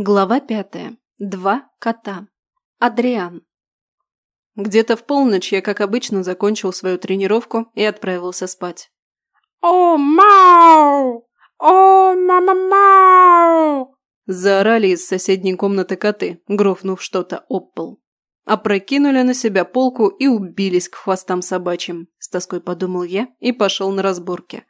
Глава пятая. Два кота. Адриан. Где-то в полночь я, как обычно, закончил свою тренировку и отправился спать. «О, мау! О, мама-мау!» Заорали из соседней комнаты коты, грохнув что-то об пол. Опрокинули на себя полку и убились к хвостам собачьим, с тоской подумал я и пошел на разборки.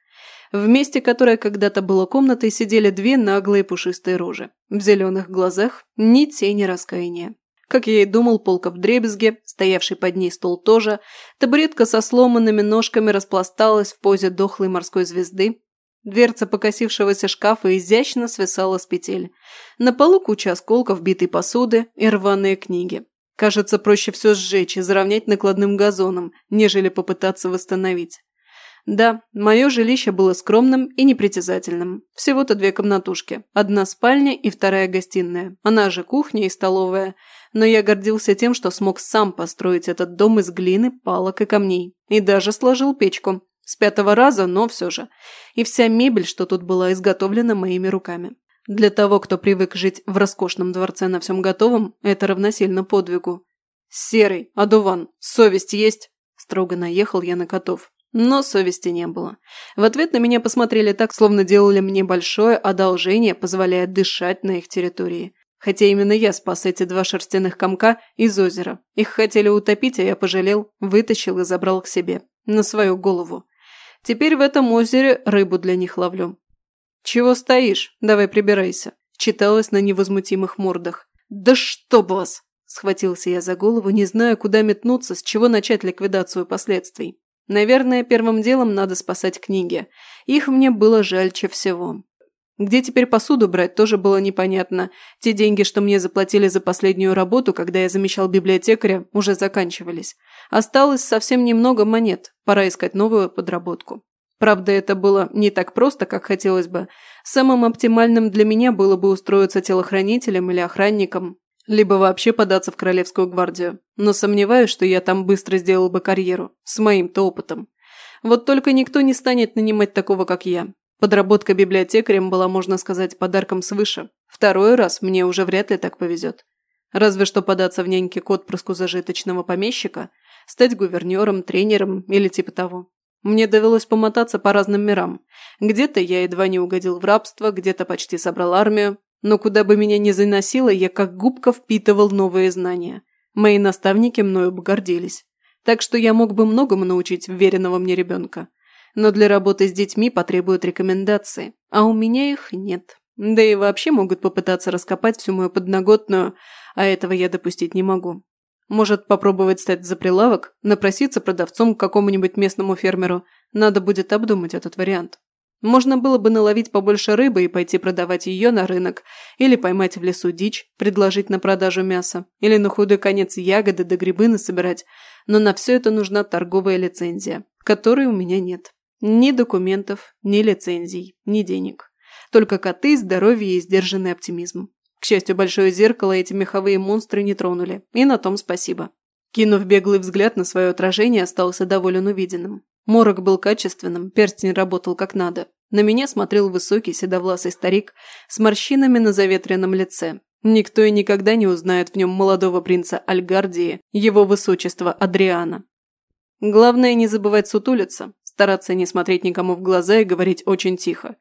В месте, которое когда-то было комнатой, сидели две наглые пушистые рожи. В зеленых глазах ни тени раскаяния. Как я и думал, полка в дребезге, стоявший под ней стол тоже, табуретка со сломанными ножками распласталась в позе дохлой морской звезды, Дверца покосившегося шкафа изящно свисала с петель. На полу куча осколков битой посуды и рваные книги. Кажется, проще все сжечь и заровнять накладным газоном, нежели попытаться восстановить. Да, мое жилище было скромным и непритязательным. Всего-то две комнатушки. Одна спальня и вторая гостиная. Она же кухня и столовая. Но я гордился тем, что смог сам построить этот дом из глины, палок и камней. И даже сложил печку. С пятого раза, но все же. И вся мебель, что тут была, изготовлена моими руками. Для того, кто привык жить в роскошном дворце на всем готовом, это равносильно подвигу. «Серый, одуван, совесть есть?» Строго наехал я на котов. Но совести не было. В ответ на меня посмотрели так, словно делали мне большое одолжение, позволяя дышать на их территории. Хотя именно я спас эти два шерстяных комка из озера. Их хотели утопить, а я пожалел, вытащил и забрал к себе. На свою голову. Теперь в этом озере рыбу для них ловлю. «Чего стоишь? Давай прибирайся», – читалось на невозмутимых мордах. «Да чтоб вас!» – схватился я за голову, не зная, куда метнуться, с чего начать ликвидацию последствий. Наверное, первым делом надо спасать книги. Их мне было жальче всего. Где теперь посуду брать, тоже было непонятно. Те деньги, что мне заплатили за последнюю работу, когда я замещал библиотекаря, уже заканчивались. Осталось совсем немного монет, пора искать новую подработку. Правда, это было не так просто, как хотелось бы. Самым оптимальным для меня было бы устроиться телохранителем или охранником, либо вообще податься в Королевскую гвардию. Но сомневаюсь, что я там быстро сделал бы карьеру, с моим-то опытом. Вот только никто не станет нанимать такого, как я. Подработка библиотекарем была, можно сказать, подарком свыше. Второй раз мне уже вряд ли так повезет. Разве что податься в няньки к отпрыску зажиточного помещика, стать гувернером, тренером или типа того. Мне довелось помотаться по разным мирам. Где-то я едва не угодил в рабство, где-то почти собрал армию, но куда бы меня ни заносило, я как губка впитывал новые знания. Мои наставники мною бы гордились. Так что я мог бы многому научить веренного мне ребенка. Но для работы с детьми потребуют рекомендации, а у меня их нет. Да и вообще могут попытаться раскопать всю мою подноготную, а этого я допустить не могу. Может, попробовать стать за прилавок, напроситься продавцом к какому-нибудь местному фермеру. Надо будет обдумать этот вариант. Можно было бы наловить побольше рыбы и пойти продавать ее на рынок, или поймать в лесу дичь, предложить на продажу мясо, или на худой конец ягоды да грибы насобирать, но на все это нужна торговая лицензия, которой у меня нет. Ни документов, ни лицензий, ни денег. Только коты, здоровье и сдержанный оптимизм. К счастью, большое зеркало эти меховые монстры не тронули, и на том спасибо. Кинув беглый взгляд на свое отражение, остался доволен увиденным. Морок был качественным, перстень работал как надо. На меня смотрел высокий седовласый старик с морщинами на заветренном лице. Никто и никогда не узнает в нем молодого принца Альгардии, его высочества Адриана. Главное не забывать сутулиться, стараться не смотреть никому в глаза и говорить очень тихо.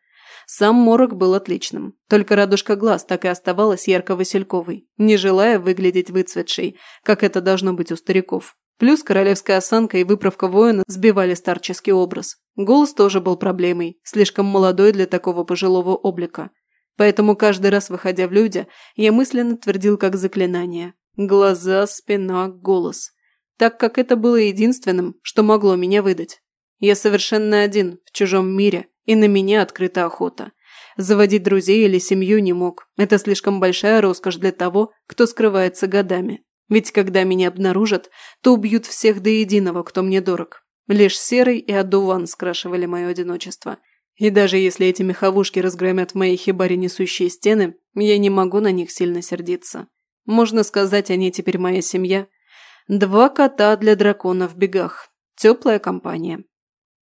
Сам морок был отличным, только радужка глаз так и оставалась ярко-васильковой, не желая выглядеть выцветшей, как это должно быть у стариков. Плюс королевская осанка и выправка воина сбивали старческий образ. Голос тоже был проблемой, слишком молодой для такого пожилого облика. Поэтому каждый раз, выходя в люди, я мысленно твердил как заклинание. Глаза, спина, голос. Так как это было единственным, что могло меня выдать. Я совершенно один, в чужом мире, и на меня открыта охота. Заводить друзей или семью не мог. Это слишком большая роскошь для того, кто скрывается годами. Ведь когда меня обнаружат, то убьют всех до единого, кто мне дорог. Лишь Серый и Адуван скрашивали мое одиночество. И даже если эти меховушки разгромят в моей хибаре несущие стены, я не могу на них сильно сердиться. Можно сказать, они теперь моя семья. Два кота для дракона в бегах. Теплая компания.